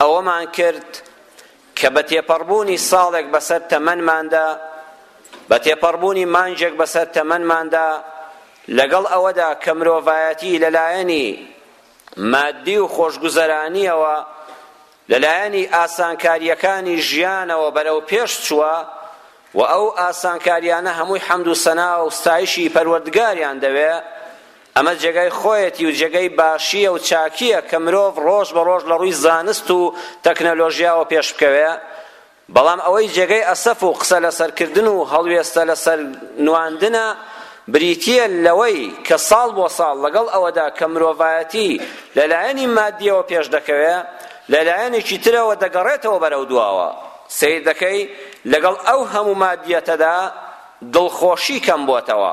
ئەوەمان کرد کە بە تێپەڕبوونی ساڵێک بەسەر تەمەنماندا بە تێپەڕبوونی مانجێک بەسەر تەمەنماندا لەگەڵ ئەوەدا کە مرۆڤایەتی لەلایەنی مادی و خۆشگوزەرانیەوە لەلایەنی ئاسانکاریەکانی ژیانەوە بەرەو پێش چووە و ئەو ئاسانکاریانە هەمووی حەمد و سەنا و ستایشی پەروەردگاریان دەوێ ئەمە جێگای خۆیەتی و جێگەی باشییە و چاکییە کە مرۆڤ ڕۆژ بە ڕۆژ لە ڕووی زانست و تەکنەلۆژیاوە پێش بکەوێ، بەڵام ئەوەی جێگەی ئەسەف و قسە لەسەر کردن و هەڵوێستە لەسەر نواندنە بریتییە لەوەی کە ساڵ بۆ ساڵ لەگەڵ ئەوەدا کە مرۆڤایەتی لە لایەنی مادییەوە پێش دەکەوێ لە لایەنێکی ترەوە دەگەڕێتەوە بەرەو دواوە سەیر دەکەی لەگەڵ ئەو هەموو مادیەتەدا دڵخۆشی کەم بۆتەوە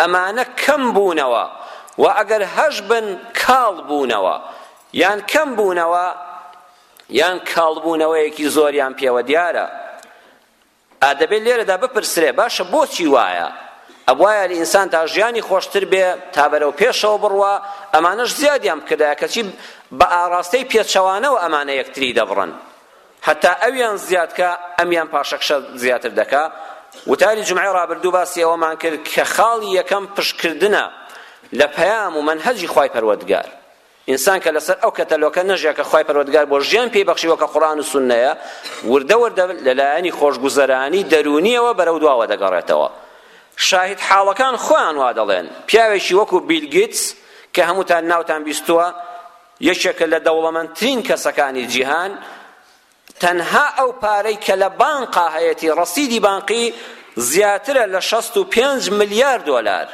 ئەمانە کەم بوونەوە و ئەگەر هەش بن کاڵ بوونەوە یان کەم بوونەوە یان کاڵ بوونەوەیەکی زۆریان پێوە دیارە ئادەبێت لێرەدا بپرسرێ باشە بۆچی وایە ئەبواە ئینسان تا ژیانی خۆشتر بێ تا بەرەو پێشەوە بڕوا ئەمانەش زیادیان بکردایە کەچی بە ئاراستەی پێچەوانەوە ئەمانە یەکتری دەبڕن هەتا ئەویان زیاد کا ئەمیان پاشەکشە زیاتر دەکا وتاری جمعەی ڕابردوو باسی ئەوەمان کرد کە خاڵی یەکەم پشتکردنە لە پەیام و مەنهەجی خوای پەروەردگار ئینسان کە لەسەر ئەو کەتەلۆکە نەژیا کە خوای پەروەردگار بۆ ژیان پێی بەخشیوە کە قورئان و سوننەیە وردە وردە لەلایەنی خۆشگوزەرانی دەروونیەوە بەرەو دواوە دەگەڕێتەوە شاهد حاڵەکان خۆیان وا دەڵێن پیاوێکی وەکو بیل گیتس کە هەمووتان ناوتان بیستووە یەکێکە لە دەوڵەمەندترین کەسەکانی جیهان تەنها ئەو پارەی کە لە بانقا هەیەتی ڕەسیدی بانقی زیاترە لە 65 ملیار دۆلار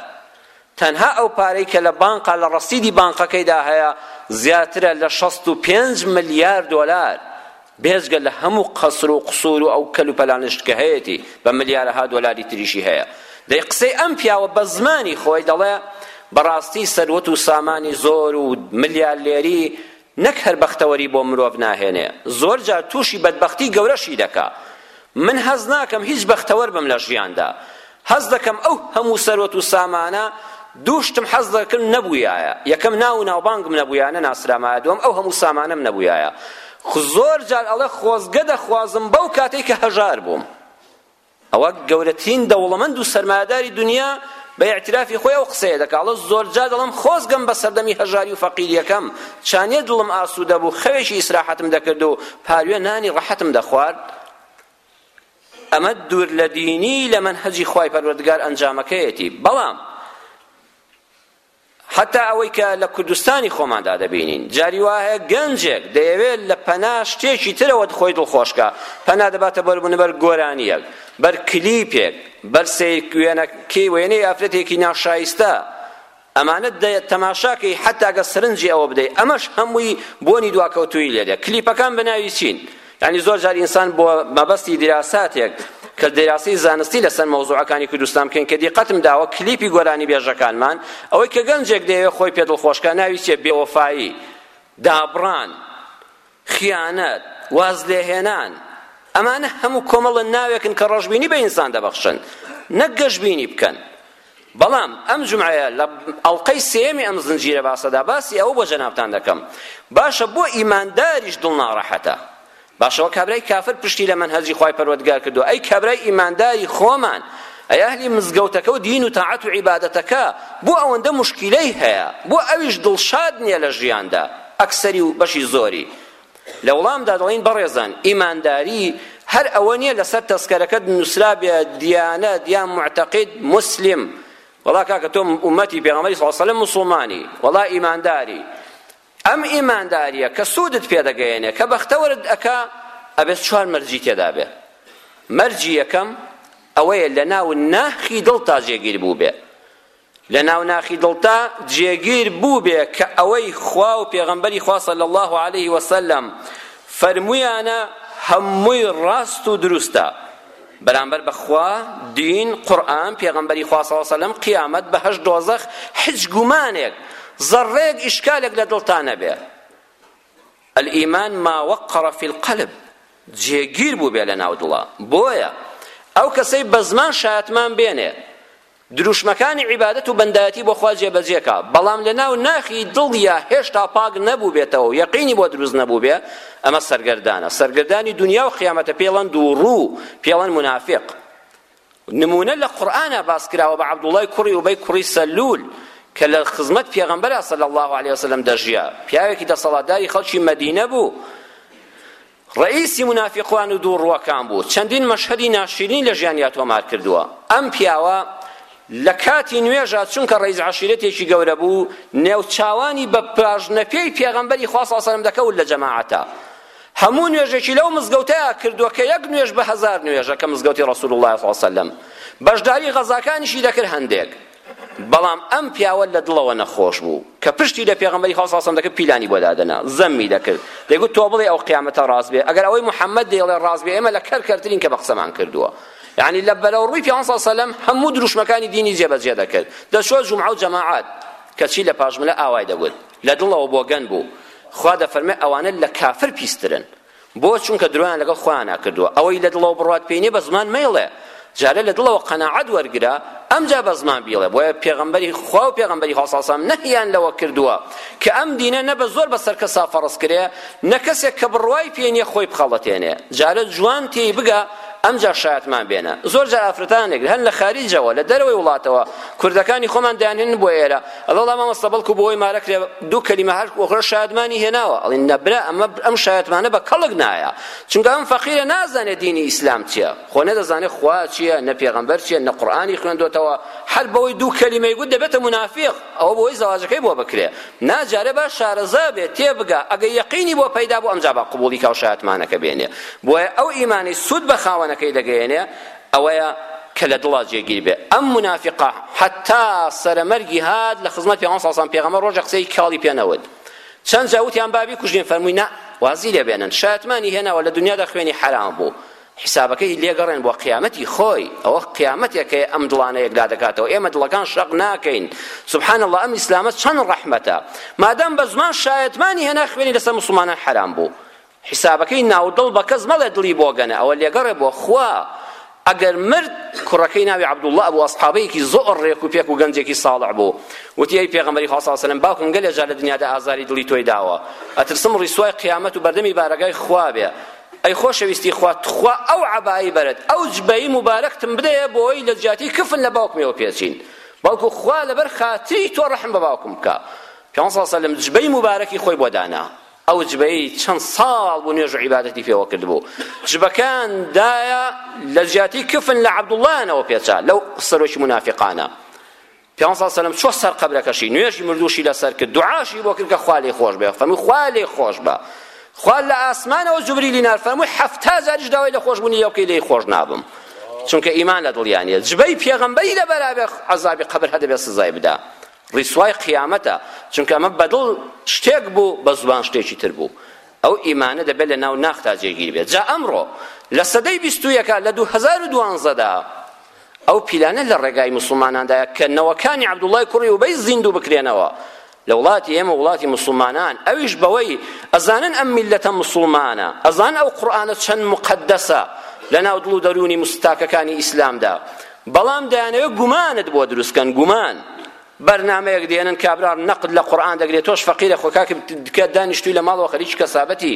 تەنها ئەو پارەی کە لە بانقا لە ڕەسیدی بانقەکەیدا هەیە زیاترە لە 65 ملیار دۆلار بێجگە لە هەموو قەسر و قسور و ئەو کەل و پەلانەشت کە هەیەتی بە ملیارەها دۆلاری تریشی هەیە دەی قسەی ئەم پیاوە بە زمانی خۆی دەڵێ بەڕاستی سەروەت و سامانی زۆر و ملیارلێری نەک هەر بەختەوەری بۆ مرۆڤ ناهێنێ زۆر جار تووشی بەدبەختی گەورەشی دەکا من هەست ناکەم هیچ بەختەوەر بم لە ژیاندا هەست دەکەم ئەو هەموو سەروەت و سامانە دوو شتم حەز دەکرد نەبوویایە یەکەم ناو و ناوبانگم نەبوویایە نەناسرامایە دووەم ئەو هەموو سامانەم نەبوویایە زۆر جار ئەڵێ خۆزگە دەخوازم بەو کاتەی کە هەژار بووم ئەوە گەورەترین دەوڵەمەند و سەرمایەداری دنیا بە ئیعترافی خۆی ئەو قسەیە دەکا، ئەڵێ، زۆرجار دەڵێم خۆزگەم بە سەردەمی هەژاری و فەقیرییەکەم چانییە دڵم ئاسوودە بوو، خەوێکی ئیسراحەتم دەکرد و پاروێ نانی ڕەحەتم دەخوارد. ئەمە دوور لە دینی لە مەنهەجی خوای پەروەردگار ئەنجامەکەیەتی، بەڵام حەتا ئەوەی کە لە کوردستانی خۆماندا دەبینین جاری وایە گەنجێک دەیەوێت لە پەنا شتێکی ترەوە خۆی دڵخۆشکە پەنا دەباتە بەر بنەبەر گۆرانیەک بەر کلیپێک بەر وێنەکەی وێنەی ئافرەتێکی ناشایستە ئەمانە تەماشاکەی حەتاگە سرنجی ئەوە بدەیت ئەمەش هەمووی بۆنی دواکەوتوی لێدە کلیپەکان بەناوی چین یانی زۆر جار ئینسان بۆ مەبەستی دیراساتێک کە دیراسی زانستی لەسەر مەوزوعەکانی کوردستان بکەین کە دیقەتم داوە کلیپی گۆرانی بێژەکانمان ئەوەی کە گەنجێک دەیەوێت خۆی پێ دڵخۆشکە ناوی چیە بێوەفایی دابڕان خیانەت واز لێهێنان ئەمانە هەموو کۆمەڵە ناوێکن کە ڕەشبینی بە ئینسان دەبەخشن نەک گەشبینی بکەن بەڵام ئەم جومعەیە لە ئەڵقەی سێیەمی ئەم زنجیرە باسەدا باسی ئەوە بۆ جەنابتان دەکەم باشە بۆ ئیمانداریش دڵ ناڕەحەتە باشەوە کابرای کافر پشتی لە منهجی خوای پەروەردگار کردو ئەی کابرای ئیمانداری خۆمان ئەی ئەهلی مزگەوتەکە و دین و تاعەت و عیبادەتەکە بۆ ئەوەندە مشکیلەی هەیە بۆ ئەویش دڵشاد نییە لە ژیاندا ئەکسەری و بەشی زۆری لە وڵامدا دەڵین بەڕێزان ئیمانداری هەر ئەوە نییە لەسەر تەسکەرەکەت نووسرابێ دیانەت یان معتەقید مسلم وڵا کاکە تۆ ئومەتی پێغەمبەری صلی الله علیه و سلم مسلمانی وڵا ئیمانداری ئەم ئیمانداریە کە سوودت پێدەگەیەنێ کە بەختەوەرت ئەکا ئەبێت چوار مەرجی تێدا بێ مەرجی یەکەم ئەوەیە لە ناو ناخی دڵ تا جێگیر بوو بێ لە ناو ناخی دڵتا جێگیر بووبێ کە ئەوەی خوا و پێغەمبەری خوا صلی الله علیه وسلم فەرموویانە هەمووی ڕاست و دروستە بەرامبەر بە خوا دین قورئان پێغەمبەری خوا صلی الله علیه وسلم قیامەت بەهەشت دۆزەخ هیچ گومانێک ذڕێک ئیشکالێک لە دڵتا نەبێ الإيمان ما وقر في القلب جێگیر بوو بێ لە ناو دڵە بۆیە ئەو کەسەی بە زمان شایەتمان بێنێ دروشمەکانی عیبادەت و بەندایەتی بۆ خوا جێبەجێ کا بەڵام لەناو ناخی دڵیا هێشتا پاک نەبووبێتەوە و یەقینی بۆ دروست نەبووبێ ئەمە سەرگەردانە سەرگەردانی دنیا و قیامەتە پێڵەن دووڕوو پێڵەن منافق نمونە لە قورئانە باس کراوە بە عەبدوڵای کوڕی ئوبەی کوڕی سەلول کە لە خزمەت پێغەمبەر صلی الله علیه وسلم دەژیا پیاوێکی دەسەڵاتداری خەڵکی مەدینە بوو ڕەئیسی مونافیقوان و دووڕووەکان بوو چەندین مەشهەدی ناشیرینی لە ژیانیا تۆمار کردووە ئەم پیاوە لە کاتی نوێژا چونکە ڕەئیس عەشیرەتێکی گەورە بوو نێو چاوانی بە پاژنەپێی پێغەمبەری خوا صلی الله علیه و دەکەوت لە جەماعەتا هەموو نوێژێکی لەو مزگەوتەیە کردووە کە یەک نوێژ بە هەزار نوێژە کە مزگەوتی ڕسول الله صلی الله علیه و سلم بەشداری غەزاکانیشی دەکرد هەندێک بەڵام ئەم پیاوە لە دڵەوە نەخۆش بوو کە پشتی لە پێغەمبەری خوا ساسم دەکرد پیلانی بۆ دادەنا زەممی دەکرد دەگوت تۆ بڵێ ئەو قیامەتە ڕاست بێ ئەگەر ئەوەی محەممەد دێڵێ ڕاست بێ ئێمە لە کەر کەرترین کە بە قسەمان کردووە یعنی لە بەرەو ڕووی پیان سەلەم هەموو دروشمەکانی دینی جێبەجێ دەکرد دەچوە جمعە و جەماعات کەچی لە پاشملە ئاوای دەگوت لە دڵەوە بۆگەن بوو خوا دەفەرمێ ئەوانە لە کافر پیسترن بۆ چونکە درۆیان لەگەڵ خۆیانە کردووە ئەوەی لە دڵەوە بڕوات پێی نیە بە زمان مەیڵێ جارە لە دڵەوە قەناعەت وەرگرە ئەمجا بە زمان بیڵێ بۆیە پێغەمبەری خوا و پێغەمبەری خاصاسام نەهیان لەوە کردووە کە ئەم دینە نە بە زۆر بەسەر کەسا فەڕز کرێ نە کەسێک کە بڕوای پێ نیە خۆی بخەڵەتێنێ جارە جوان تێی بگە ئەمجا شایەتمان بێنە زۆر جار ئافرەتانێک هەن لە خاریجەوە لە دەرەوەی وڵاتەوە کوردەکانی خۆمان دەیانهێن بۆ ئێرە ئەڵێ وەڵا مامۆستا بەڵکو بۆی مارە کرێ دوو کەلیمە هەر وەخۆرە شایەتمانی هێناوە ئەڵێ نەبرا ئەمە ئەم شایەتمانە بە کەڵک نایە چونکە ئەم فەقیرە نازانێ دینی ئیسلام چییە خۆ نەدەزانێ خوا چییە نە پێغەمبەر چییە نە قورئانی خوێندوەتەوە هەر بەوەی دوو کەلیمەی گوت دەبێتە منافیق ئەوە بۆی زەواجەکەی بۆ بکرێ ناجارێ با شارەزا بێ تێبگا ئەگە یەقینی بۆ پەیدا بوو ئەمجا با قبوڵی کا و شایەتمانەکە بێنێ بۆیە ئەو ئیمانی سوود بە خاوەنەکەی دەگەیەنێ ئەوەیە کە لە دڵا جێگیر بێ ئەم منافقە حتا سەرەمەرگی هات لە خزمەت پێغەمبەر صلی الله پێغەمبەر ڕۆژە قسەی کاڵی پێ نەوت چەند جا وتیان با بیکوژین فەرمووی نا وازی لێ بێنن شایەتمانی هێناوە لە دنیادا خوێنی حەرام بوو حسابەکەی لێگەڕێن بۆ قیامەتی خۆی ئەوە قیامەتێکە ئەم دڵانە یەکلا دەکاتەوە ئێمە دڵەکان شەق ناکەین سبحان الله ئەم ئیسلامە چەند ڕەحمەتە مادام بە زمان شایەتمانی هێنا خوێنی لەسەر مسلمانان حەرام بوو حیسابەکەی ناودڵ بە کەس مەڵێ دڵی بۆ گەنە ئەوە لێگەڕێ بۆ خوا ئەگەر مرد کوڕەکەی ناوی عەبدوڵڵا بوو ئەسحابەیەکی زۆر ڕێک و پێک و گەنجێکی ساڵح بوو وتی ئەی پێغەمبەری خوا صلی الله علیه و سلم باوکم گەلێ جار لە دنیادا ئازاری دڵی تۆی داوە ئەترسم ڕیسوای قیامەت و بەردەمی بارەگای خوا بێ ئەی خۆشەویستی خوا تخوا ئەو عەبایی بەرەت ئەو جبەی مبارەکتم بدەیە بۆی لە جیاتی کفن لە باوکمەوە پێچین بەڵکو خوا لەبەر خاتری تۆ ڕەحم بە باوکم بکە پێغەمبەر صلی الله علیه و سلم جبەی مبارەکی خۆی بۆ دانا ئەو جبەی چەند ساڵ بوو نوێژ و عیبادەتی پێوە کردبوو جبەکان دایە لە جیاتی کفن لە عەبدوڵڵایانەوە پێچا لەو سەرۆکی منافقانە پیان صلی الله علیه و سلم چۆ سەر قبرەکەشی نوێژی مردوشی لەسەر کرد دوعاشی بۆ کرد کە خوا لێ خۆش بێ فەرمووی خوا لێ خۆش بە خوا لە ئاسمانەوە جوبریلی نار فەرمووی حەفتا جاریش داوای لە خۆشبوونی لێ بکەی لێی خۆش نابم چونکە ئیمان لە دڵیانە جبەی پێغەمبەری لە بەرابێ عەزابی قبر هەدەبێ سزای بدا ڕیسوای قیامەتە چونکە ئەمە بەدڵ شتێک بوو بە زبان شتێکی تر بوو ئەو ئیمانە دەبێت لە ناو ناختا جێگیر بێت جا ئەمڕۆ لە سەدەی بیست و یەکە لە 2012 دا ئەو پیلانە لە ڕێگای مسلماناندایە کە نەوەکانی عەبدوڵای کوڕی وبەی زیندوو بکرێنەوە لە وڵاتی ئێمە وڵاتی مسلمانان ئەویش بەوەی ئەزانن ئەم میلەتە مسلمانە ئەزان ئەو قورآانە چەند مقدسە لە ناو دڵ و دەروونی مستاکەکانی ئیسلامدا بەڵام دەیانەوێت گومانت بۆ دروست کەن گومان بەرنامەیەک دێنن کابرا نەقد لە قورئان دەگرێت تۆش فەقیرە خۆ کاک دکە دانیشتوی لە ماڵەوە خەریکی کەسابەتی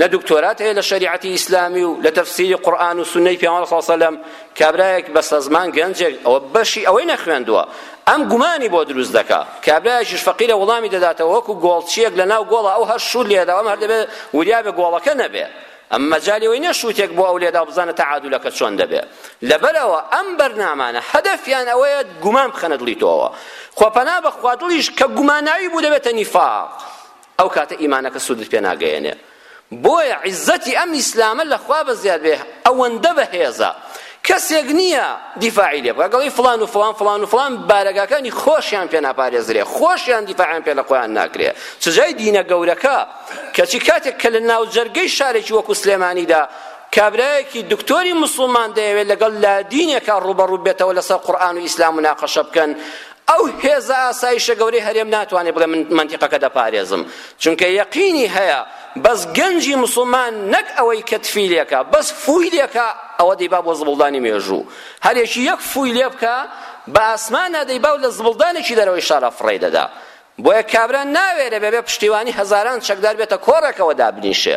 نە دکتۆرات هەیە لە شەریعەتی ئیسلامی و لە تەفسیری قورئان و سوننەی پێغەمبەر صلی الله علیه و سلم کابرایەک بەسەزمان گەنجێک ئەوە بەشی ئەوەی نەخوێندووە ئەم گومانی بۆ دروست دەکا کابرایەکیش فەقیرە وڵامی دەداتەوە وەکو گۆڵچیەک لە ناو گۆڵە ئەو هەر شور لێدا ئەم هەر دەبێت وریابێ گۆڵەکە نەبێ ئەم مەجالی وی نیە شووتێک بۆ ئەو لێدا و بزانە تەعادولەکە چۆن دەبێ لەبەرەوە ئەم بەرنامانە هەدەفیان ئەوەیە گومان بخەنە دڵی تۆوە خۆ پەنا بەخوا دڵیش کە گوماناوی بوو دەبێتە نیفاق ئەو کاتە ئیمانەکە سوودت پێ ناگەیەنێ بۆیە عیزەتی ئەم ئیسلامە لەخوا بەزیاد بێ ئەوەندە بەهێزە کەسێک نییە دیفاعی لێ بکە گەڵی فلان و فلان فلان و فلان بارەگاکانی خۆشیان پێ ناپارێزرێ خۆشیان دیفاعیان پێ لە خۆیان ناکرێ چجای دینە گەورەکە کەچی کاتێک کە لە ناوجەرگەی شارێکی وەکو سلێمانیدا کابرایەکی دکتۆری مسلمان دەیەوێت لەگەڵ لادینێکا ڕوبەڕوو بێتەوە لەسەر قورآن و ئیسلام مناقەشە بکەن ئەو هێزە ئاسایشە گەورەی هەرێم ناتوانێت بڵێ من منتیقەکە دەپارێزم چونکە یەقینی هەیە بەس گەنجی مسلمان نەک ئەوەی کە تفیلێکە بەس فویلێکە ئەوە دەیبا بۆ زبڵدانی مێژوو هەرێکی یەک فویلێ بکە بە ئاسمانە دەیبا و لە زبڵدانێکی دەرەوەی شارە فڕێ دەدا بۆیە کابرا ناوێرێ بەبێ پشتیوانی هەزاران چەکدار بێتە کۆڕێکەوە دابنیشێ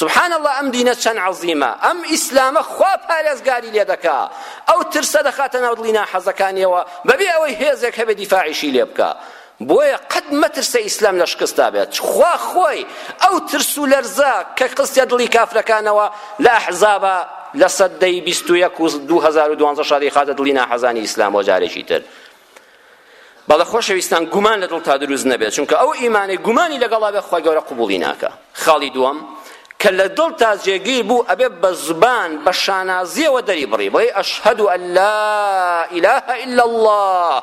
سبحان الله ئەم دینە چەند عەزیمە ئەم ئیسلامە خوا پارێزگاری لێ دەکا ئەو ترسە دەخاتە ناو دڵی ناحەزەکانیەوە بەبێ ئەوەی هێزێک هەبێ دیفاعیشی لێ بکا بۆیە قەت مەترسە ئیسلام لە شکستا بێت خوا خۆی ئەو ترس و لەرزە کە قستە دڵی کافرەکانەوە لە ئەحزابە لە سەدەی بیست و یەک و دوو هەزار و دوانزە شەڕی خاتە دڵی ناحەزانی ئیسلام بۆ جارێکی تر بەڵێ خۆشەویستان گومان لە دڵتا دروست نەبێت چونکە ئەو ئیمانەی گومانی لەگەڵا بێ خۆی گەورە قبوڵی ناکە خاڵی دووەم کە لە دڵ تا جێگیر بوو ئەبێ بە زبان بە شانازیەوە دەری بڕی بڵێ ئەشهد أن لا إله إلا الله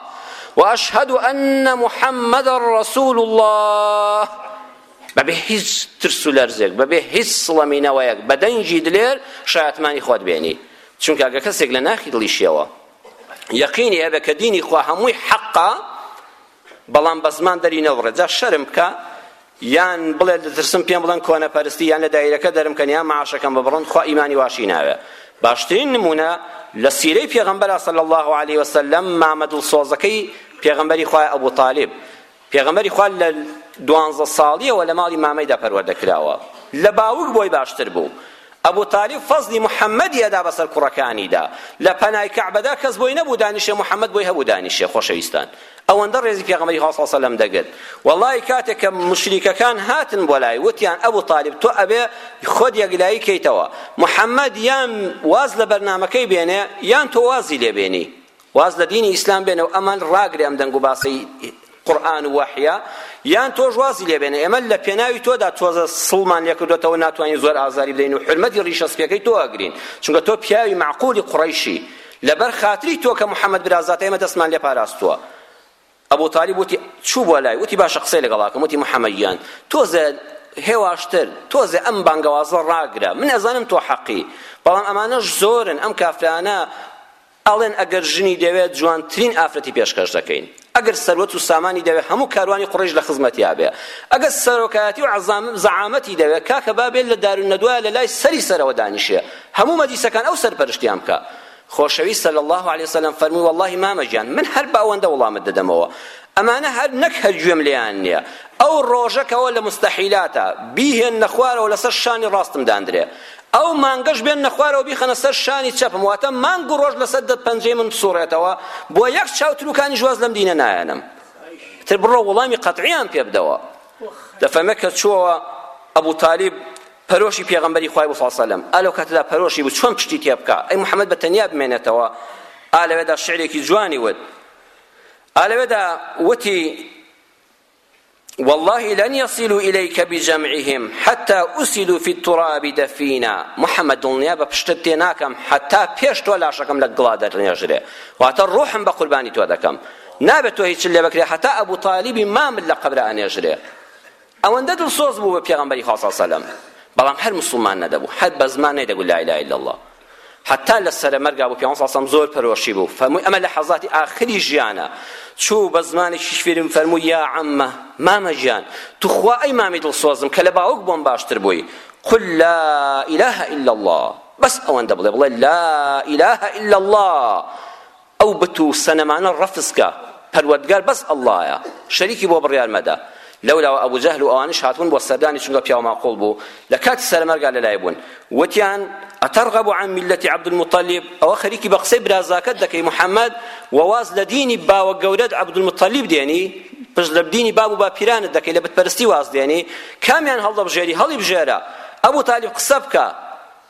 وأشهد أن محمد رسول الله بەبێ هیچ ترس و لەرزێک بەبێ هیچ سڵەمینەوەیەک بە دەنگی دلێر شایەتمانی خۆت بێنی چونکە ئەگە کەسێک لە ناخی دڵیشیەوە یەقینی هەبێ کە دینی خوا هەمووی حەقە بەڵام بە زمان دەری نەوڕێ جا شەرم بکە یان بڵێ دەترسم پێم بڵێن کۆنەپەرستی یان لە دایرەکە دەرم کەن یان معاشەکەم ببڕن خوا ئیمانی واشی ناوێ باشترین نمونە لە سیرەی پێغەمبەر صلی الله علیه وسلم مامە دڵسۆزەکەی پێغەمبەری خوای ئەبو طالب پێغەمبەری خوا لە دوانزە ساڵیەوە لە ماڵی مامەیدا پەروەردە کراوە لە باوک بۆی باشتر بوو ئەبو تالیب فەزلی محەممەدی ئەدا بەسەر کوڕەکانیدا لە پەنای کەعبەدا کەس بۆی نەبوو دانیشێ محەممەد بۆی هەبوو دانیشێ خۆشەویستان ئەوەندە ڕێزی پێغەمبەری خوا صلی الله دەگرت وەڵی کاتێک کە مشریکەکان هاتن بۆ لای وتیان ئەبو تالیب تۆ ئەبێ خۆت یەکلایی کەیتەوە محەممەد یان واز لە بەرنامەکەی بێنێ یان تۆ وازی لێ بێنی واز لە دینی ئیسلام بێنە و ئەمان ڕاگرێ ئەم دەنگ و باسەی قورئان و وەحیە یان تۆش وازی لێبێنە ئێمە لە پێناوی تۆدا تۆزە سڵمان لێکردوێتەوە ناتوانین زۆر ئازاری بدەین و حرمەتی ڕیشە سپیەکەی تۆ ئەگرین چونکە تۆ پیاوی معقولی قڕیشی لەبەر خاتری تۆ کە محەممەد برازات ئێمە دەستمان لێ پاراستووە ئەبوو تالیب وتی چوو بۆ لای وتی باشە قسەی لەگەڵاکەم وتی محەممەدیان تۆزە هێواشتر تۆزێ ئەم بانگەوازە ڕاگرە من ئەزانم تۆ حەقی بەڵام ئەمانەش زۆرن ئەم کافرانە ئەڵێن ئەگەر ژنی دەوێت جوانترین ئافرەتی پێشکەش دەکەین ئەگەر سەروەت و سامانی دەوێت هەموو کاروانی قڕیش لە خزمەتیا بێ ئەگەر سەرۆکایەتی و عەزام زەعامەتی دەوێت کاکە بابێت لە دار الندوە لە لای سەری سەرەوە دانیشێ هەموو مەجلیسەکان ئەو سەرپەرشتیان بکە خۆشەویست صلی الله علیه وسلم فەرمووی والله مامە گیان من هەر بە ئەوەندە وڵامت دەدەمەوە ئەمانە هەر نەک هەر گوێم لێیان نییە ئەو ڕۆژەکەوە لە مستەحیلاتە بیهێن نەخوارەوە لەسەر شانی ڕاستم داندرێ ئەو مانگەش بێننە خوارەوە بیخەنە سەر شانی چەپم واتە مانگ و ڕۆژ لەسەر دە پەنجەی من بسوڕێتەوە بۆ یەک چاو تروکانیش واز لەم دینە نایەنم تر بڕۆ وڵامی قەتعیان پێ بدەوە دەفەرمێ کە چووەوە ئەبوو تالیب پەرۆشی پێغەمبەری خوای بۆ سەلەم ئالو کاتەدا پەرۆشی بوو چۆن پشتی تێ بکە ئەی محەممەد بە تەنیا بمێنێتەوە ئالەوێدا شعرێکی جوانی وت ئالەوێدا وتی واللە لن یصلوا الیک بجمعهم حتی اسیدوا فی التراب دفینا محمد دڵنیابە پشتت تێ ناکەم حتا پێش تۆ لاشەکەم لە گڵا دەرنێژرێ واتە ڕوحم بە قوربانی تۆ دەکەم نابێت تۆ هیچ لێ بکرێ حتا ئەبو طالیبی مامل لە قەبرە ئەنێژرێ ئەوەندە دڵسۆز بوو بە پێغەمبەری خوا صلی الله علیه و سلم بەڵام هەر مسلمان نەدەبوو هەر بە زمان نەیدەگوت لا اله الا الله حتا لە سەرەمەرگا بۆ پێغەمبەر صلی زۆر پەرۆشی بوو فەرمووی ئەمە لە حەزاتی ئاخری ژیانە چوو بە زمانێکی شیرین فەرمووی یا عەمە مامە گیان توخوا ئەی مامی دڵسۆزم کە لە باوک بۆم باشتر بووی قل لا إله إلا الله بەس ئەوەندە بڵێ بڵێ لا إله إلا الله ئەو بت و سەنەمانە ڕەفز کە، پەروەردگار بەس اللەیە، شەریکی بۆ بڕیار مەدە. لەولاوە ئەبو جەهل و ئەوانیش هاتبوون بۆ سەردانی چونکە پیاو ماقوڵ بوو، لە کاتی سەرمەرگا لە لای بوون. وتیان، اترغب عن ملة عبدالمطلب، ئەوە خەریکی بە قسەی برازاکەت دەکەی محمد و واز لە دینی باوە گەورەت عبدالمطلب دێنی؟ پشت لە دینی باب و باپیرانت دەکەی لە بت پەرستی واز دێنی؟ کامیان هەڵدەبژێری هەڵیبژێرە. ئەبو تالیب قسە بکە.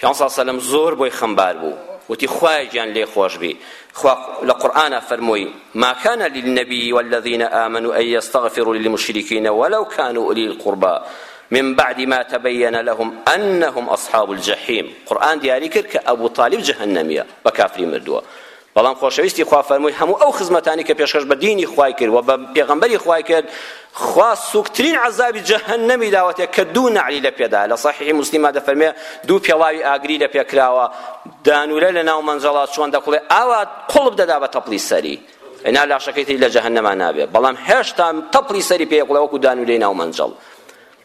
پێغەمبەر صلی اللە علیە و سلم زۆر بۆی خەمبار بوو وتی خوایە گیان لێ خۆش بی خوا لە قورئانا فەرمووی ما کان للنبی والذین آمنوا ان یستغفروا للمشرکین ولو کانوا اولی القربى من بعد ما تبين لهم انهم اصحاب الجحیم قورئان دیاری کرد کە ابو طالب جهنمیە بە کافری مردووە بەڵام خۆشەویستی خوا فەرمووی هەموو ئەو خزمەتانی کە پێشکەش بە دینی خوای کرد و بە پێغەمبەری خوای کرد خوا سوکترین عەزابی جەهەنەمی داوەتێ کە دوو نەعلی لە پێدا لە صحیح مسلمە دەفەرمێ دوو پێڵاوی ئاگری لە پێکراوە دانورە لە ناو مەنجەڵا چۆن دەکڵێ ئاوا قوڵب دەدا بە تەپڵی سەری ئەنا لاشەکەی تری لە جەهەنەما نابێ بەڵام هێشتا تەپڵی سەری پێ کڵێ وەکو دانورەی ناو مەنجەڵ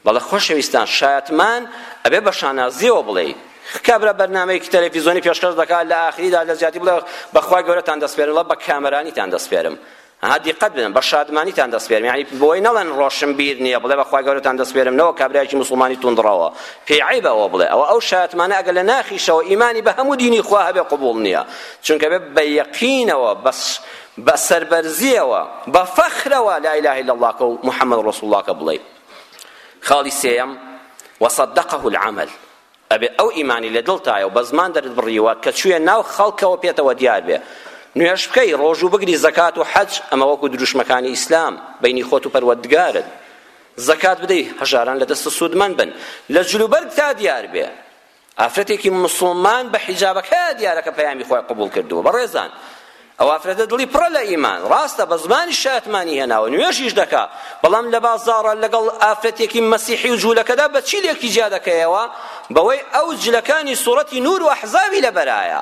بەڵێ خۆشەویستان شایەتمان ئەبێ بە شانازیەوە بڵێین کابرا بەرنامەیەکی تەلەفیزۆنی پێشکەش دەکات لە ئاخریدا لە زیاتی بڵێ بەخوای گەورەتان دەسپێرم بە کامەرانیتان دەسپێرم ها دیقەت بدەن بە شادمانیتان دەسپێرم یعنی بۆی نەڵێن ڕۆشن بیر نییە بڵێ بەخوای گەورەتان دەسپێرم نەوە کابراایکی مسلمانی توندڕەوە پێی عیبە ئەوە بڵێ ئەوە ئەو شایەتمانە ئەگەر لە ناخیشەوە ئیمانی بە هەموو دینی خوا هەبێ قبوڵ نییە چونکە بێ بە یەقینەوە بەس بە سەربەرزیەوە بە فەخرەوە لا اله الا الله کە و محمد رسول الله کە بڵێ خاڵی سێیەم وصدقه العمل ئەبێ ئەو ئیمانی لە دڵتایە و بە زمان دەرت بڕیوە کە چوویە ناو خەڵکەوە پێتەوە دیار بێ نوێش بکەی ڕۆژ و بگری زەکات و حەج ئەمە وەکو دروشمەکانی ئیسلام بینی خۆت و پەروەردگارت زەکات بدەی هەژاران لە دەست سوودمەند بن لە جلوبەرگ تا دیار بێ ئافرەتێکی مسوڵمان بە حیجابەکە دیارە کە پەیامی خۆی قبوڵ کردووە بەڕێزان ئەو ئافرەتە دڵی پڕە لە ئیمان ڕاستە بە زمانی شاتمانی هێناوە نوێژیش دەکا بەڵام لە بازاڕە لەگەڵ ئافرەتێکی مەسیحی و جوولەکەدا بە چی لێکی جیا دەکەیەوە بەوەی ئەو جلەکانی سوڕەتی نور و ئەحزابی لەبەرایە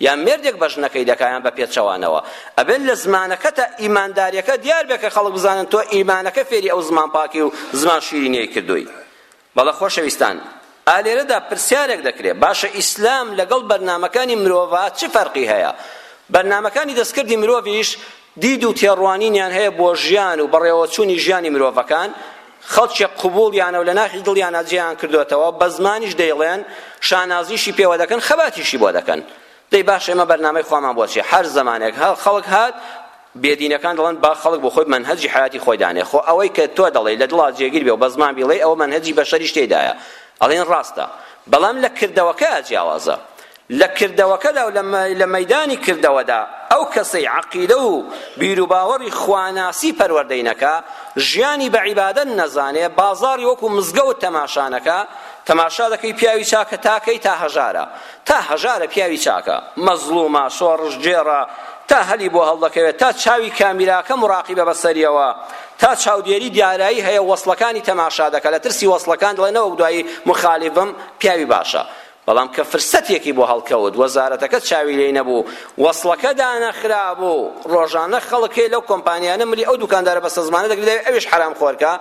یان مێردێک بە ژنەکەی دەکا یان بە پێچەوانەوە ئەبێت لە زمانەکەتە ئیمانداریەکە دیار بێ کە خەڵک بزانن تۆ ئیمانەکە فێری ئەو زمان پاکی و زمان شیرینەی کردووی بەڵە خۆشەویستان ئالێرەدا پرسیارێک دەکرێت باشە ئیسلام لەگەڵ بەرنمەکانی مرۆڤە چ فەرقی هەیە بەرنمەکانی دەستکردی مرۆڤیش دید و تێڕوانینیان هەیە بۆ ژیان و بەڕێوەچوونی ژیانی مرۆڤەکان خەڵکێک قبوڵیانە و لە ناخی دڵیانا جێیان کردوێتەوە بە زمانیش دەیڵێن شانازیشی پێوە دەکەن خەباتیشی بۆ دەکەن دەی باش ئێمە بەرنامەی خۆمان بۆچی هەر زمانێک هەر خەڵک هات بێدینەکان دەڵێن با خەڵک بۆ خۆی منهجی حیاتی خۆی دانێ خۆ ئەوەی کە تۆ دەڵێ لە دڵا جێگیر بێ و بە زمان بیڵێ ئەوە منهجی بەشەریش تێدایە ئەڵێن ڕاستە بەڵام لە کردەوەکە جیاوازە لە کردەوەکەدا و لە مەیدانی کردەوەدا ئەو کەسەی عەقیدە و بیروباوەڕی خواناسی پەروەردەی نەکا ژیانی بە عیبادەت نەزانێ بازاڕی وەکو مزگەوت تەماشا نەکا تەماشا دەکەی پیاوی چاکە تاکەی تا هەژارە تا هەژارە پیاوی چاکە مەزڵومە شۆڕشگێڕە تا هەلی بۆ هەڵدەکەوێت تا چاوی کامیراکە مراقیبە بەسەریەوە تا چاودێری دیارایی هەیە وەسڵەکانی تەماشا دەکە لە ترسی وەسڵەکان دڵێ نەوەک دوایی مخالیفم پیاوی باشە بەڵام کە فرسەتێکی بۆ هەڵکەوت وەزارەتەکە چاوی لێی نەبوو وەسڵەکە دانەخرابوو ڕۆژانە خەڵکێ لەو کۆمپانیانە ملی ئەو دوکاندارە بەسەزمانە دەکردەوە ئەویش حرام خۆرکە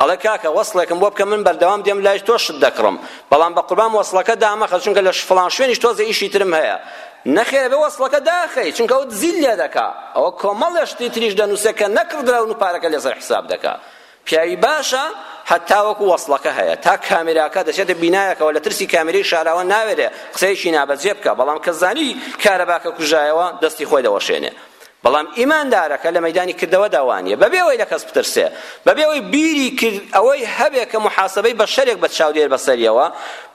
ئەڵێ کاکە وەسڵێکم بۆ بکە من بەردەوام دێم لای تۆ شت دەکڕم بەڵام بە قوربان وەسڵەکە دامەخە چونکە لە فڵان شوێنیش تۆزە ئیشی ترم هەیە نەخێر بە وەسڵەکە داخەی چونکە ئەو دزیل لێ دەکا ئەوە کۆمەڵێ شتی تریش دەنووسێ کە نەکڕدراون و پارەکە لەسەر حساب دەکا پیاوی باشە هەتاوەکو وەسڵەکە هەیە تا کامێراکە دەچێتە بینایەکەوە لە ترسی کامێرەی شاراوە ناوێرێ قسەیەکی نابەجێ بکە بەڵام کە زانی کارەباکە کوژایەوە دەستی خۆی دەوەشێنێ بەڵام ئیماندارەکە لە مەدانی کردەوەدا وانە بەبێ ئەوەی لە کەس بترسێ بەبێ ئەوەی بیری کرد ئەوەی هەبێ کە محاسبەی بە شەرێک بە چاودێر بەسەریەوە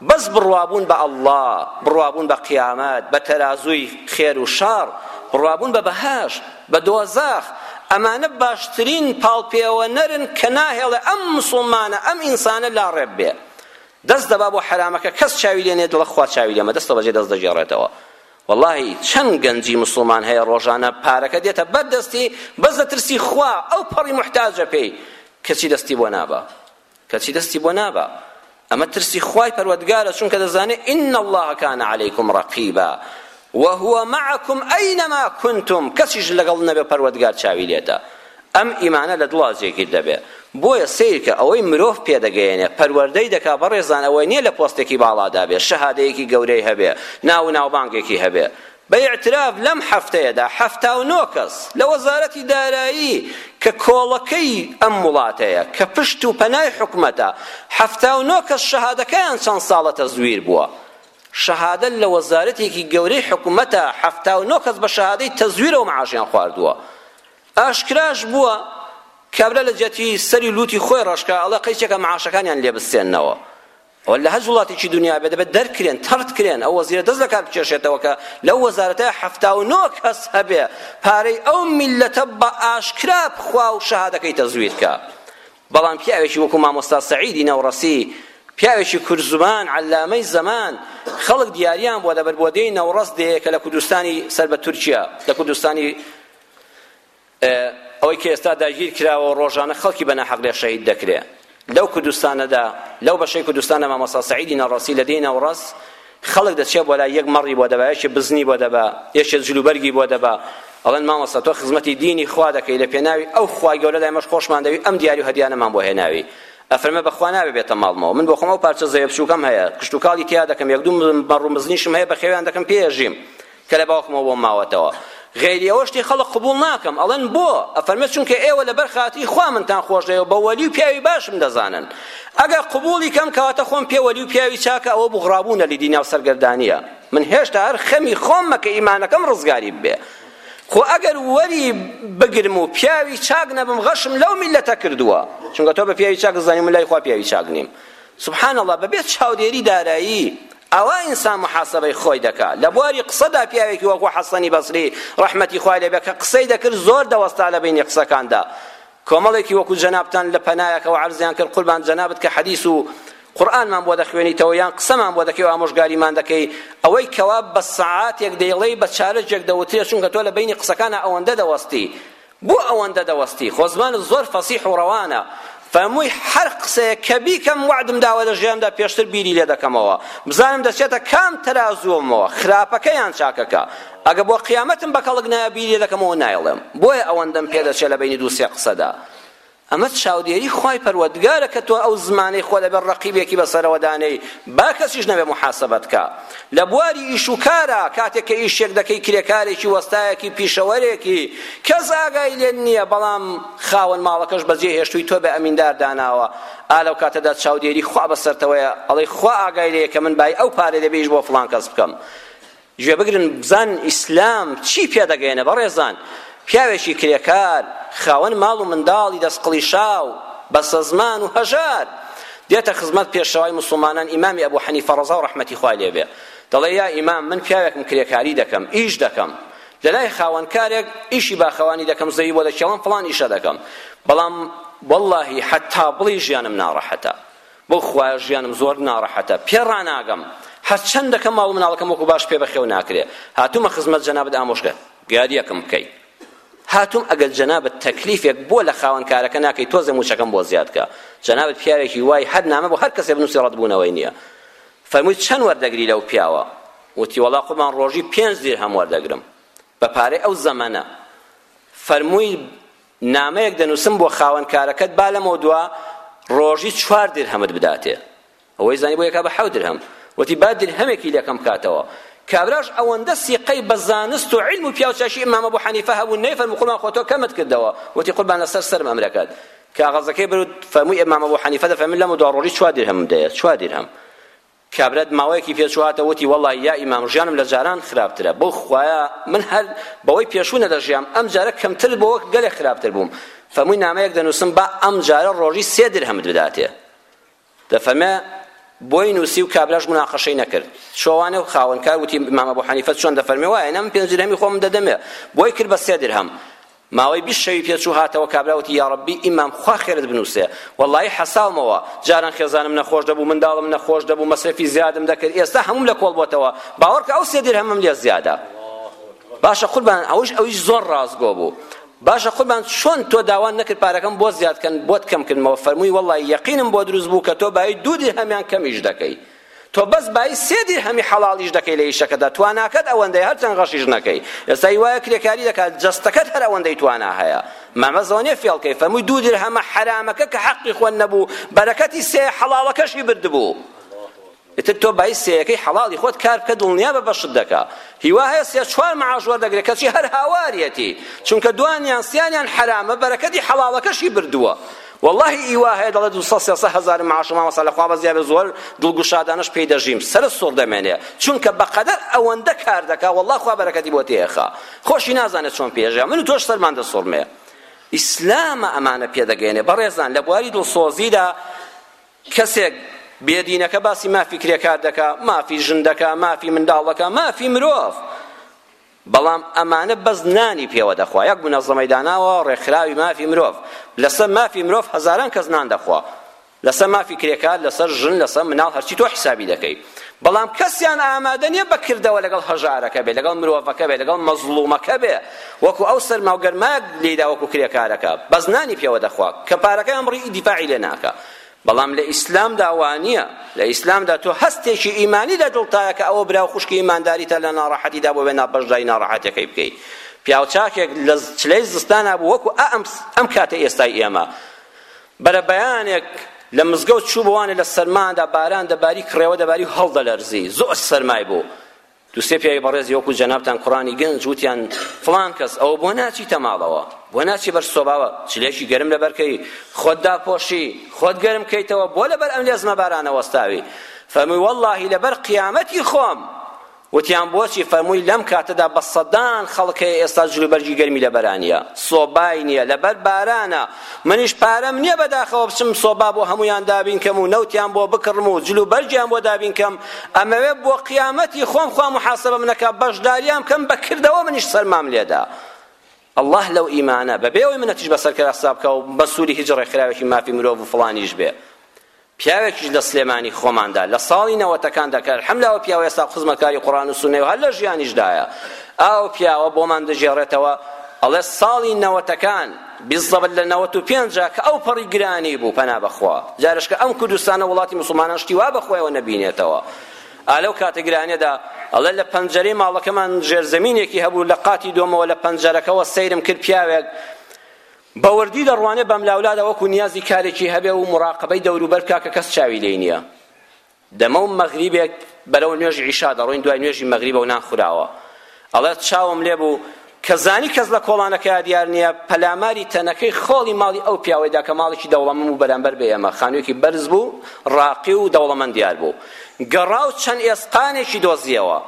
بەس بڕوابوون بە ئەڵڵا بڕوابوون بە قیامەت بە تەرازووی خێر و شەڕ بڕوابوون بە بەهەشت بە دۆزەخ، ئەمانە باشترین پاڵپێوەنەرن کە ناهێڵێ ئەم موسوڵمانە ئەم ئینسانە لا ڕێب بێ دەست دەبا بۆ حەرامەکە کەس چاوی لێ نێ دڵە خوا چاوی لێمە دەستەوە بەجێ دەست دەگێڕێتەوە واللهی چەند گەنجی مسلمان هەیە ڕۆژانە پارەکە دێتە بەر دەستی بەس لە ترسی خوا ئەو پەڕی محتاجە پێی کەچی دەستی بۆ نابا کەچی دەستی بۆ نابا ئەمە ترسی خوای پەروەردگارە چونکە دەزانێت ان الله کان علیکم رقیبا وهو معكم اينما كنتم کەسیش لەگەڵ نەبێ پەروەردگار چاوی لێتە ئەم ئیمانە لە دڵا جێگیر دەبێ بۆیە سیرکە ئەوەی مرۆڤ پێدەگەیەنێ پەروەردەی دەکا بەڕێزان ئەوەی نییە لە پۆستێکی باڵادا بێ شەهادەیەکی گەورەی هەبێ ناو و ناوبانگێکی هەبێ بە ئیعتراف لەم هەفتەیەدا حەفتا و نۆ کەس لە وەزارەتی دارایی کە کۆڵەکەی ئەم وڵاتەیە کە پشت و پەنای حکومەتە حەفتا و نۆ کەس شەهادەکەیان چەند ساڵە تەزویر بووە شەهادە لە وەزارەتێکی گەورەی حکومەتە حەفتا و نۆ کەس بە شەهادەی تەزویرەوە معاشیان خواردووە ئاشکراش بووە کابرا لە جیاتی سەری لوتی خۆی ڕەشکا ئەڵێ قەیسێکە معاشەکانیان لێ بستێنەوە ئەوە لە هەرج وڵاتێکی دنیا بێ دەبێت دەرکرێن تەرد کرێن ئەو وەزیرە دەست لە کار بکێشێتەوە کە لەو وەزارەتە حەفتا و نۆ کەس هەبێ پارەی ئەو میلەتە بە ئاشکرا بخوا و شەهادەکەی تەزویر کا بەڵام پیاوێکی وەکو مامۆستا سەعیدی نەوڕەسی پیاوێکی کورد زمان علامەی زمان خەڵک دیاریان بۆ دەبەر بۆ دێی نەوڕەس دێ کە لە کوردستانی سەر بە تورکیا لە کوردستانی ئەوەی کە ئێستا داگیر کراوە و ڕۆژانە خەڵکی بە ناحەق لێ شەهید دەکرێ لەو کوردستانەدا لەو بەشەی کوردستانە مامۆستا سەعیدی نەڕەسی لە دێی نەوڕەس خەڵک دەچێ بۆ لای یەک مەڕی بۆ دەبا یەکێ بزنی بۆ دەبا یەکێ جلوبەرگی بۆ دەبا ئەڵێن مامۆستا تۆ خزمەتی دینی خوا دەکەی لە پێناوی ئەو خوای گەورەدا ئێمەش خۆشمان دەوی ئەم دیاری و هەدیانەمان بۆ هێناوی ئەفرمە بەخوا ناوێ بێتە ماڵمەوە من بۆ خۆم ئەو پارچە زەویە بچووکەم هەیە کشتوکاڵی تیا دەکەم یەک دوو مەڕومزنیشم هەیە بە خێویان دەکەم پێیەژیم کە لە باوکمەوە بۆم ماوەتەوە غەیری ئەوە شتی خەڵق قبوڵ ناکەم ئەڵێن بۆ ئەفەرمێ چونکە ئێوە لەبەر خاتری خوا منتان خۆش دەوێ بە وەلی و پیاوی باشم دەزانن ئەگەر قبوڵی کەم کەواتە خۆم پێ وەلی و پیاوی چاکە ئەوە بوغڕابوونە لیدی ناو سەرگەردانیە من هێشتا هەر خەمی خۆممە کە ئیمانەکەم ڕزگاری ببێ خۆ ئەگەر وەری بگرم و پیاوی چاک نەبم غەشم لەو میلەتە کردووە چونکە تۆ بە پیاوی چاک دەزانی من لای خوا پیاوی چاک نیم سبحان اللە بەبێ چاودێری دارایی ئاوا ئینسان محاسبەی خۆی دەکا لە بواری قسەدا پیاوێکی وەکو حەسەنی بەسری ڕەحمەتی خوای لێبێ کە قسەی دەکرد زۆر دەوەستا لە بینی قسەکاندا کۆمەڵێکی وەکو جەنابتان لە پەنایەکەوە عەرزیان کرد قوربان جەنابت کە حەدیس و قورئانمان بۆ دەخوێنیتەوە یان قسەمان بۆ دەکەی و ئامۆژگاریمان دەکەی ئەوەی کەوا بە سەعاتێک دەیڵێی بە چارەجێک دەوترێ چونکە تۆ لە بینی قسەکانە ئەوەندە دەوەستی بۆ ئەوەندە دەوەستی خۆ زمانت زۆر فەسیح و ڕەوانە فەرمووی هەر قسەیەک کە بیکەم وەعدم داوە لە ژیانمدا پێشتر بیری لێ دەکەمەوە بزانم دەچێتە کام تەرازوومەوە خراپەکە یان چاکەکە ئەگە بۆ قیامەتم بە کەڵک نایە بیری لێ دەکەمەوە نایڵێم بۆیە ئەوەندەم پێ دەچێت لە بەینی دوو سێ قسەدا ئەمە چاودێری خوای پەروەردگارە کە تۆ ئەو زمانەی خۆ لەبەر ڕەقیبێکی بەسەرەوە دانێی با کەسیش نەبێ محاسبەت کا لە بواری ئیش و کارا کاتێک کە ئیشێک دەکەی کرێکارێکی وەستایەکی پیشەوەرێکی کەس ئاگای لێ نییە بەڵام خاوەن ماڵەکەش بەجێ هێشتووی تۆ بە ئەمیندار داناوە ئا لەو کاتەدا چاودێری خوا بەسەرتەوەیە ئەڵێ خوا ئاگای لێیە کە من بای ئەو پارە دەبێ ئیش بۆ فڵان کەس بکەم گوێ بگرن بزان ئیسلام چی پێ دەگەێنە بەڕێزان پیاوێکی کرێکار خاوەن ماڵ و منداڵی دەستقڵی شاو بەسە زمان و هەژار دێتە خزمەت پێشەوای مسلمانان ئیمامی ئەبوو حەنیفە ڕەزا و ڕەحمەتی خوای لێ بێ دەڵێ یا ئیمام من پیاوێکم کرێکاری دەکەم ئیش دەکەم لەلای خاوەنکارێک ئیشی باخەوانی دەکەم زەوی بۆ دەکێڵم فڵان ئیشە دەکەم بەڵام واللهی حەتا بڵی ژیانم ناڕەحەتە بەو خوایە ژیانم زۆر ناڕەحەتە پێ ڕاناگەم هەرچەند دەکەم ماڵ مناڵەکەم وەکو باش پێ بەخێو ناکرێ هاتوومە خزمەت جەنابت ئامۆژگە گاریەکم بکەی هاتووم ئەگەر جەنابت تەکلیفێک بۆ لە خاوەن کارەکە ناکەی تۆزێ موچەکەم بۆ زیاد کە جەنابت پیاوێکی وای هەر نامە بۆ هەر کەسێ بنووسی ڕەتبوونەوەی نییە فەرمووی چەند وەردەگری لەو پیاوە وتی وەڵا قوربان ڕۆژی پێنج دیر هەم وەردەگرم بە پارەی ئەو زەمەنە فەرمووی نامەیەک دەنووسم بۆ خاوەن کارەکەت با لەمەوە دوا ڕۆژی چوار درهەمت بداتێ ئەوەی زانی بۆ یەکا بە حەوت درهەم وتی با درهەمێکی لەکەم بکاتەوە کابراش ئەوەندە سیقەی بە زانست و علم و پیاوچاشی ئیمام ئەبو حەنیفە هەبوو نەیفەرموو قوربان خۆ تۆ کەمت کردەوە وتی قوربان لەسەر سەرم ئەمرەکەت کاغەزەکەی برد فەرمووی ئیمام ئەبو حەنیفە دەفەرمووی لەمە دوا ڕۆژی چوار درهەمم دەیە چوار درهەم کابرا ماوەیەکی پێچووەتەوە وتی وەڵڵاهی یا ئیمام ژیانم لە جاران خراپترە بەو خوایە من هەر بەوەی پێشوو نەدەژیام ئەم جارە کەمتر بۆ وەک گەلێک خراپتر بووم فەرمووی نامەیەک دەنووسم با ئەم جارە ڕۆژی سێ درهەمت بداتێ دەفەرمێ بۆی نووسی و کابراش مناقەشەی نەکرد شۆوانێ و خاوەنکار وتی مامە بۆ حەنیفە چۆن دەفەرمی وایە نەم پێنج درهەمی خۆم دەدەمێ بۆی کرد بە سێ درهەم ماوەی بیست شەوی پێچوو هاتەوە کابرا وتی یاڕەبی ئیمام خوا خێرت بنووسێ وەڵڵاهی حەساومەوە جاران خێزانم نەخۆش دەبوو منداڵم نەخۆش دەبوو مەسرەفی زیادم دەکرد ئێستا هەمووم لە کۆڵ بۆتەوە باوەڕکە ئەو سێ دیرهەمم لێ زیادە باشە قوربان ئەوش ئەویش زۆر ڕاستگۆ بوو باشە قوربان چۆن تۆ داوان نەکرد پارەکەم بۆ زیادکەن بۆت کەم کردمەوە فەرمووی وەڵڵاهی یەقینم بۆ دروست بوو کە تۆ بایی دوو دیرهەمیان کەمیش دەکەی تۆ بەس بایی سێ دیرهەمی حەڵاڵیش دەکەی لە ئیشەکەدا تواناکەت ئەوەندەی هەرچەند غەشیش نەکەی ئێستا هی وایە کرێکاری دەکات جەستەکەت هەر ئەوەندەی توانا هەیە مەبەست ئەوە نیە فێڵکەی فەرمووی دوو دیرهەمە حەرامەکە کە حەقی خۆت نەبوو بەرەکەتی سێ حەڵاڵەکەشی بردبوو ئیتر تۆ بای سێیەکەی حەڵاڵی خۆت کار بکە دڵنیا بە بەشت دەکا هیوا هەیە سێ چوار معاش وەردەگرێت کەچی هەر هاواریەتی چونکە دوانیان سیانیان حەرامە بەرەکەتی حەڵاڵەکەشی بردووە وەڵاهی ئی وا هەیە دەڵێ دوو سەد سێ سەد هەزارم معاشە مامۆستا لە خوا بەزیا بێ زۆر دڵگوشادانەش پێی دەژیم سەرت سوڕ دەمێنێ چونکە بەقەدەر ئەوەندە کار دەکا وەڵا خوا بەرەکەتی بۆ تێئەخا خۆشی نازانێ چۆن پێ ئەژیا من و تۆش سەرمان دەسوڕمێ ئیسلامە ئەمانە پێ دەگەیەنێ بەڕێزان لە بواری دڵسۆزیدا کەسێک بێدینەکە باسی مافی کرێکار دەکا مافی ژن دەکا مافی منداڵ دەکا مافی مرۆڤ بەڵام ئەمانە بەس نانی پێوە دەخوا یەک منەزەمەی داناوە ڕێکخراوی مافی مرۆڤ لەسەر مافی مرۆڤ هەزاران کەس نان دەخوا لەسەر مافی کرێکار لەسەر ژن لەسەر مناڵ هەرچی تۆ حسابی دەکەی بەڵام کەسیان ئامادە نییە بە کردەوە لەگەڵ هەژارەکە بێ لەگەڵ مرۆڤەکە بێ لەگەڵ مەزڵومەکە بێ وەکو ئەو سەرما و گەرمایەک لێدا وەکو کرێکارەکە بەس نانی پێوە دەخوا کە پارەکەی ئەمڕی دیفاعی لێ ناکە بەڵام لە ئیسلامدا وانییە لە ئیسلامدا تۆ هەستێکی ئیمانی لە دڵتایە کە ئەوە برا و خوشکی ئیمانداریتە لە ناڕەحەتیدا بۆ وێنا بەشداری ناڕەحەتەکەی بکەی پیاوچاکێک لە چلەی زستانە بوو وەکو ئەم ئەم کاتە ئێستای ئێمە بەرە بەیانێک لە مزگەوت چوو بوانێ لە سەرماندا باران دەباری کڕێوە دەباری هەڵدەلەرزی زۆر سەرمای بوو دو سێ پیاوی بەڕێزی وەکو جەنابتان کوڕانی گەنج وتیان فڵان کەس ئەوە بۆ ناچیتە ماڵەوە بۆ ناچی بەر سۆباوە چلێکی گەرم لەبەرکەی خۆت داپۆشی خۆت گەرم کەیتەوە بۆ لەبەر ئەم لێزمە بارانە وەستاوی فەرمووی واللهی لەبەر قیامەتی خۆم وتیان بۆچی فەرمووی لەم کاتەدا بە سەدان خەڵکەیە ئێستا جلوبەرگی گەرمی لەبەرانیە سۆبای نییە لەبەر بارانە منیش پارەم نییە بەداخەوە بچم سۆبا بۆ هەمویان دابین کەم و نەوتیان بۆ بکڕم و جل و بەرگیان بۆ دابین کەم ئەمەوێ بۆ قیامەتی خۆم خوا محاسبەم نەکا بەشداریان کەم بە کردەوە منیش سەرمام لێدا الله لەو ئیمانە بەبێ ئەوەی منەتیش بەسەر کراسا بکە و بە سووری هیچ ڕێکخراوێکی مافی مرۆڤ و فڵانیش بێ پیاوێکیش لە سلێمانی خۆماندا لە ساڵی نەوەتەکاندا کە الحمدللە ئەو پیاوە ئێستا خزمەتکاری قورئان و سوننەی و هەر لە ژیانیشدایە ئەو پیاوە بۆمان دەگێڕێتەوە ئەڵێ ساڵی نەوەتەکان بیزەبەت لە نەوەت و پێنجا کە ئەو پەڕی گرانی بوو پەنا بەخوا جارش کە ئەم کوردستانە وڵاتی موسڵمانان شتی وا بەخۆیەوە نەبینێتەوە ئالەو کاتە گرانێدا ئەڵێ لە پەنجەرەی ماڵەکەمان ژێرزەمینێکی هەبوو لە قاتی دۆمەوە لە پەنجەرەکەەوە سەیرم کرد پیاوێک بە وردی دەڕوانێ بەملاولادا وەکو نیازی کارێکی هەبێ و مراقبەی دەوروبەر بکا کە کەس چاوی لێی نییە دەمە و مەغریبێک بەرەو نوێژی عیشا دەڕۆین دوای نوێژی مەغریبە و نان خوراوە ئەڵێ چاوم لێ بوو کە زانی کەس لە کۆڵانەکەیا دیار نییە پەلاماری تەنەکەی خۆڵی ماڵی ئەو پیاوەیدا کە ماڵێکی دەوڵەمەم و بەرامبەر بێ ئێمە خانوویەکی بەرز بوو ڕاقی و دەوڵەمەند دیار بوو گەڕا و چەند ئێسقانێکی دۆزیەوە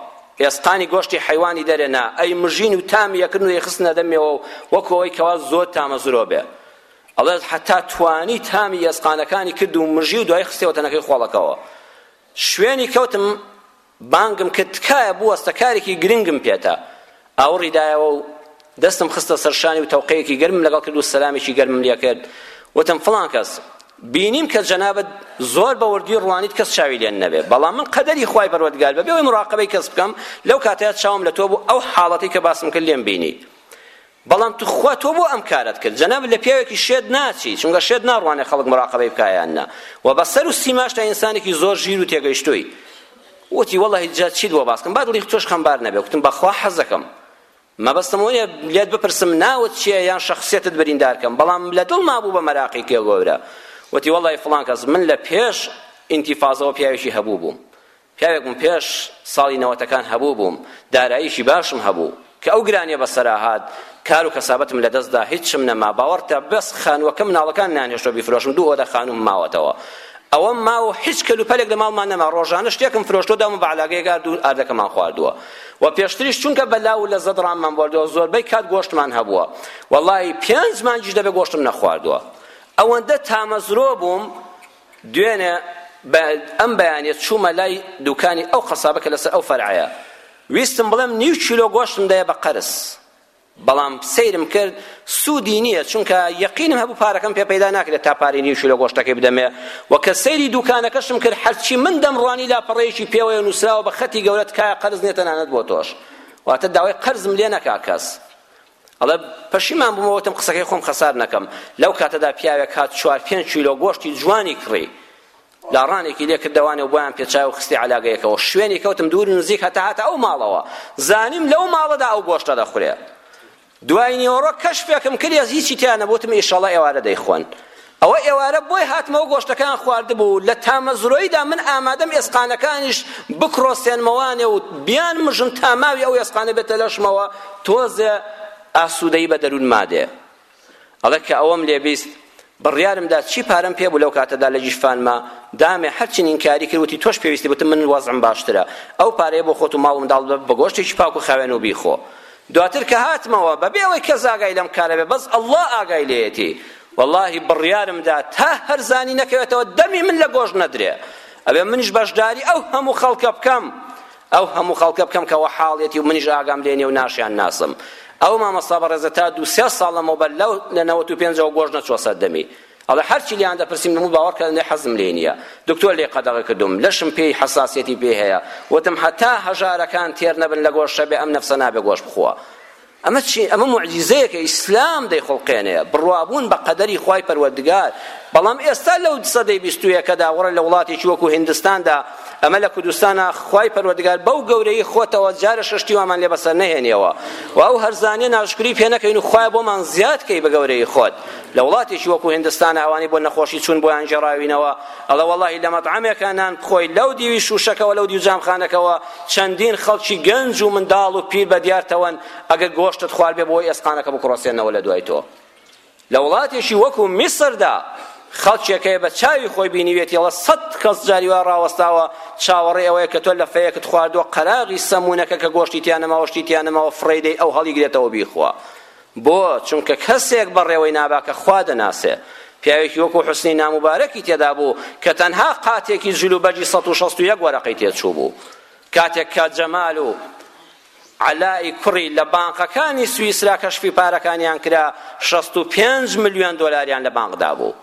ئێسقانی گۆشتی حەیوانی دەرێ نا ئەی مژین و تامی ئەکردن و ئەیخستنە دەمێوە و وەکو ئەوەی کەوا زۆر تامەزرۆ بێ ئەڵێت حەتا توانی تامی ئێسقانەکانی کرد و مژی و دوای خستەوە تەنەکەی خۆڵەکەوە شوێنی کەوتم بانگم کرد تکایە بوەستە کارێکی گرنگم پێتە ئاوڕی دایەوە و دەستم خستە سەر شانی و تەوقەیەکی گەرمم لەگەڵ کرد و سەلامێکی گەرمم لێ کرد وتم فڵان کەس بینیم کە جەنابت زۆر بە وردی ڕوانیت کەس چاوی لێن نەبێ بەڵام من قەدەری خوای پەروەردگار بەبێ ئەوەی مراقەبەی کەس بکەم لەو کاتەیە چاوم لە تۆ بوو ئەو حاڵەتی کە باسم کرد لێم بینی بەڵام تو خوا تۆ بۆ ئەم کارت کرد جەناب لە پیاوێکی شێت ناچی چونکە شێت ناڕوانێ خەڵک مراقبەی بکایان نا و بەسەر و سیماش تا ئینسانێکی زۆر ژیر و تێگەیشتووی وتی والله جا چیت بۆ باسکەم با دڵی تۆش خەمبار نەبێ وتم بەخوا حەزەکەم مەبەستم ئەوەیە لێت بپرسم ناوت چییە یان شەخسیەتت بریندار کەم بەڵام لە دڵما بوو بە مەراقی کێ گەورە وتی وەڵی فڵان کەس من لە پێش ئینتیفازەوە پیاوێکی هەبوو بووم پیاوێک بووم پێش ساڵی نەوەتەکان هەبوو بووم داراییشی باشم هەبوو کە ئەو گرانیە بەسەرا هات کار و کەسابەتم لە دەستدا هیچم نەما باوەڕتە بەس خانووەکە مناڵەکان نانهێشتۆ بیفرۆشم دوو ئۆدە خانووم ماوەتەوە ئەوەم ماو و هیچ کەل و پەلێک لە ماڵمان نەما ڕۆژانە شتێکم فرۆشتۆ داوم بە عەلاگەیەک ئارد و ئاردەکەمان خواردووە و پێشتریش چونکە بە لاو و لەزەت ڕاممان بوەردەوە زۆربەی کات گۆشتمان هەبووە وەڵڵاهی پێنج مانگیش دەبێ گۆشتم نەخواردووە ئەوەندە تامەزرۆ بووم دوێنێ ئەم بەیانە چوومە لای دوکانی ئەو قەسابە کە لەسەر ئەو فەرعەیە ویستم بڵێم نیو کیلۆ گۆشتم دەیە بە قەرز بەڵام سەیرم کرد سوودی نییە چونکە یەقینم هەبوو پارەکەم پێ پەیدا ناکرێت تا پارەی نیو کیلۆ گۆشتەکەی بدەمێ و کە سەیری دووکانەکەشم کرد هەرچی من دەمڕوانی لاپەڕەیەکی پێوەیە نووسراوە بە خەتی گەورە تکایە قەرز نییە تەنانەت بۆ تۆش واتە داوای قەرزم لێ نەکا کەس ئەڵێ پەشیمان بوومە وتم قسەکەی خۆم خەسار نەکەم لەو کاتەدا پیاوێک هات چوار پێنج کیلۆ گۆشتی جوانی کڕی لاڕانێکی لێ کردەوانێ و بۆیان پێچای و خستی عەلاگەیەکەوە شوێنی کەوتم دوور نزیک هەتا هاتە ئەو ماڵەوە زانیم لەو ماڵەدا ئەو گۆشتە دەخورێ دوای نیوەڕۆ کەشفێکم کرد هیچی تیا نەبوتم ئیشەڵا ئێوارە دەیخۆن ئەوە ئێوارە بۆی هاتمەوە گۆشتەکان خواردبوو لە تامەزرۆیدا من ئامادەم ئێسقانەکانیش بکڕۆستێنمەوانێ و بیان مژم تا ماوی ئەو ئێسقانە بێتە لەشمەوە تۆزێ ئاسوودەی بە دەروونما دێ ئەڵێ کە ئەوەم لێ بیست بڕیارم دا چی پارەم پێ بوو لەو کاتەدا لە گیرفانما دامێ هەرچین ئینکاری کرد وتی تۆش پێویستی وتم من وەزعم باشترە ئەو پارەیە بۆ خۆت و ماڵ و منداڵ بە بە گۆشتێکی پاک و خاوێن و بیخۆ دواتر کە هاتمەوە بەبێ ئەوەی کەس ئاگای لەم کارە بێ بەس ئەڵڵا ئاگای لێیەتی واللهی بڕیارم دا تا هەرزانی نەکەوێتەوە دەمی من لە گۆشت نەدرێ ئەبێ منیش بەشداری ئەو هەموو خەڵکە بکەم ئەو هەموو خەڵکە بکەم کە وەحاڵیەتی و منیش ئاگام لێ نیە و ناشیان ناسم ئەو مامۆستا بەڕێزە تا دوو سێ ساڵ لەمەوبەر لەو لە نەوەت و پێنجەوە گۆش نەچووە سەر دەمی ئەڵێ هەرچی لێیان دەپرسیم دەموو باوەڕ کە لێ حەزم لێ نییە دکتۆر لێ قەدەغە کردوم لەشم پێی حەساسیەتی پێ هەیە وتم هەتا هەژارەکان تێر نەبن لە گۆشت شەبێ ئەم نەفسە نابێ گۆشت بخوا ئەمە چی ئەمە معجزەیە کە ئیسلام دەیخڵقێنێ بڕوابوون بە قەدەری خوای پەروەردگار بەڵام ئێستا لەو سەدەی بیست و یەکەدا وەڕە لە وڵاتێکی وەکو هندستاندا ئەمە لە کوردستانە خوای پەروەردگار بەو گەورەی خۆتەوە جارە شەشتی وامان لێ بەسەر نەهێنیەوە و ئەو هەرزانیە ناشکری پێ نەکەین و خوای بۆمان زیاد کەی بە گەورەی خۆت لە وڵاتێکی وەکو هندستانە ئەوانەی بۆ نەخۆشی چوون بۆیان گێڕاوینەوە ئەڵێ وەڵاهی لە مەتعەمێکا نان بخۆی لەو دیوی شوشەکەوە لەو دیو جامخانەکەوە چەندین خەڵکی گەنج و منداڵ و پیر بە دیارتەوەن ئەگەر گۆشتت خوارد بێ بۆی ئێسقانەکە بکڕۆسێنەوە لە دوای تۆ لە وڵاتێکی وەکو میسردا خەڵکێک هەیە بە چاوی خۆی بینیوێتی ئەڵە سەد کەس جاری وا ڕاوەستاوە چاوەڕێ ئەوەیە کە تۆ لە فەیەکت خواردووە قەراغی سەمونەکە کە گۆشتی تیانەماوە شتی تیانەماوە فڕێدەی ئەو هەڵیگرێتەوە بیخوا بۆ؟ چونکە کەسێک بەڕێوەی نابا کە خوا دەناسێ. پیاوێکی وەکو حوسنی ناموبارەکی تێدا بوو کە تەنها قاتێکی جل و بەرگی سەد و شەست و یەک وەرەقەی تێچووبوو. کاتێک کە جەمال و عەلای کوڕی لە بانقەکانی سویسرا کەشفی پارەکانیان کرا، شەست و پێنج ملیۆن دۆلاریان لە بانقدا بوو.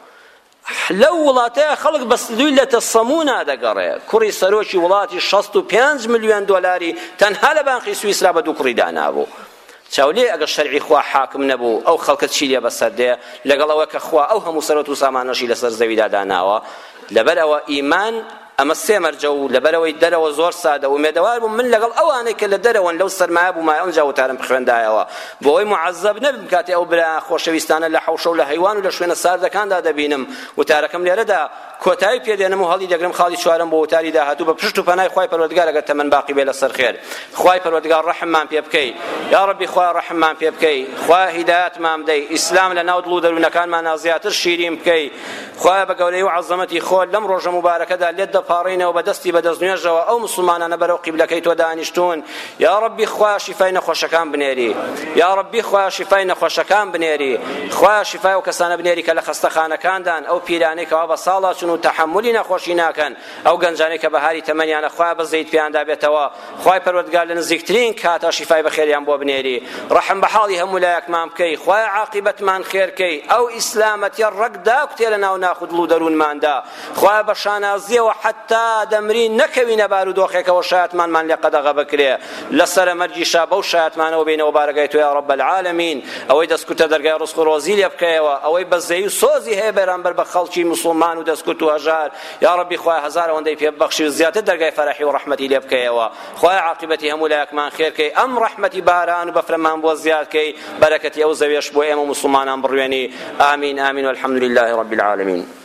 لەو وڵاتەیە خەڵک بە سدوی لە تەسەمونا دەگەڕێ کوڕی سەرۆکی وڵاتی شەست و پێنج ملیۆن دۆلاری تەنها لە بانقی سویسرا بە دوو کوڕی دانابوو چاولێ ئەگە شەرعی خوا حاکم نەبوو ئەو خەڵکە چی لێ بەسەر دێ لەگەڵ ئەوە کە خوا ئەو هەموو سەرۆت و سامانەشی لەسەر زەویدا داناوە لەبەر ئەوە ئیمان ئەمە سێ مەرجە و لەبەرئەوەی دەرەوە زۆر سادە ئومێدەوار بووم من لەگەڵ ئەوانەی کە لە دەرەوەن لەو سەرمایە بوومایە ئەمجا وتارم بخوێندایەوە بۆ ئەوەی معەزەب نەبم کاتێ ئەو برا خۆشەویستانە لە حەوشە و لە هەیوان و لە شوێنە ساردەکاندا دەبینم وتارەکەم لێرەدا کۆتایی پێدێنم و هەڵی دەگرم خاڵی چوارەم بۆ وتاری داهاتوو بە پشت و پەنای خوای پەروەردگار ئەگەر تەمەن باقی بێ لەسەر خێر خوای پەروەردگار ڕەحممان پێ بکەی یا ڕەبی خوا ڕەحممان پێ بکەی خوا هیدایەتمان بدەی ئیسلام لە ناو دڵ و دەروونەکانمانە زیاتر شیرین بکەی خوایە بە گەورەی و عەزەمەتی خۆت لەم ڕۆژە موبارەکەدا لێت دەپاڕێینەوە بە دەستی بەدەست نوێژەوە ئەو مسلمانانە بەرەو قیبلەکەی تۆ دانیشتوون یا ڕەبی خوایە شیفای نەخۆشەکان بنێری یا ڕەبی خوایە شیفای نەخۆشەکان بنێری خوایە شیفای و کەسانە بنێری کە لە خەستەخانەکاندان ئەو پیرانەی کەوا بە ساڵا چون و تەحەمولی نەخۆشی ناکەن ئەو گەنجانەی کە بەهاری تەمەنیانە خوایە بە زەیت پێیاندا بێتەوە خوای پەروەردگار لە نزیکترین کاتا شیفای بەخێریان بۆ بنێری ڕەحم بە حاڵی هەموو لایەکمان بکەی خوای عاقبەتمان خێرکەی ئەو ئیسلامەتیە ڕەگ داکوتێ لە ناو ناخ و دڵ و دەروونماندا خوای بە شانازیەوە حەتا دەمری نەکەوینە بارودۆخێکەوە شایەتمانمان لێ قەدەغە بکرێ لە سەرە مەرگیشا بەو شایەتمانەوە بینەوە بارەگای تو یا رب العالمین ئەوەی دەستکوتە دەرگای ڕزق و ڕۆزی لێ بکەیەوە ئەوەی بەزەی و سۆزی هەیە بەرامبەر بە خەڵکی مسلمان و دەستکوت و هەژار یا ربی خوایە هەزار ئەوەندەی پێ ببەخشی و زیاتر دەرگای فەرحی و ڕەحمەتی لێ بکەیەوە خوایە عاقبەتی هەموو لایەکمان خێر کەی ئەم ڕەحمەتی باران و بەفرەمان بۆ زیاد کەی بەرەکەتی ئەو زەوێش بۆ ئێمە موسڵمانان بڕوێنی آمین آمین والحمد لله رب العالمین